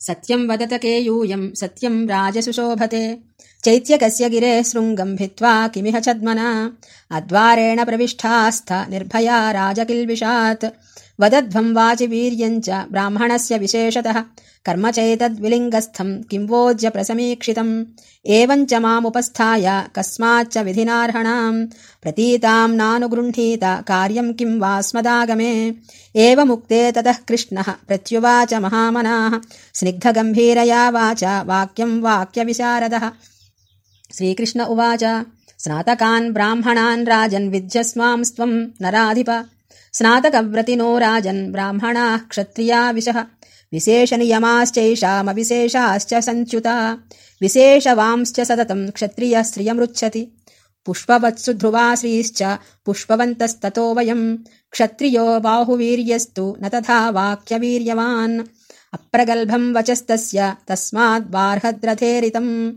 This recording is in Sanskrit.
सत्यम् वदत केयूयम् सत्यम् राजसुशोभते चैत्यकस्य गिरेः शृङ्गम् भित्त्वा किमिह छद्मना? अद्वारेण प्रविष्टास्थ निर्भया राजकिल्बिषात्। वदध्वम् वाचि वीर्यम् च ब्राह्मणस्य विशेषतः। कर्म चैतद्विलिङ्गस्थम् किम् वोज्य प्रसमीक्षितम्? एवम् च मामुपस्थाय कस्माच्च विधिनार्हणाम्। प्रतीताम् नानुगृह्णीत कार्यम् किम् वा स्मदागमे एवमुक्ते ततः कृष्णः प्रत्युवाच महामनाः। स्निग्धगम्भीरया वाच वाक्यम् वाक्यविशारदः श्रीकृष्ण उवाच। स्नातकान् ब्राह्मणान् राजन् विद्यस्वांस्त्वम् नराधिप। स्नातकव्रतिनो राजन् ब्राह्मणाः क्षत्रिया विशः विशेषनियमाश्चैषामविशेषाश्च सञ्च्युता। विशेषवांश्च सततम् क्षत्रियः श्रियमृच्छति पुष्पवत्सु ध्रुवाश्रीश्च पुष्पवन्तस्ततो वयम्। क्षत्रियो बाहुवीर्यस्तु न तथा वाक्यवीर्यवान्। अप्रगल्भम् वचस्तस्य तस्माद्बार्हद्रथेरितम्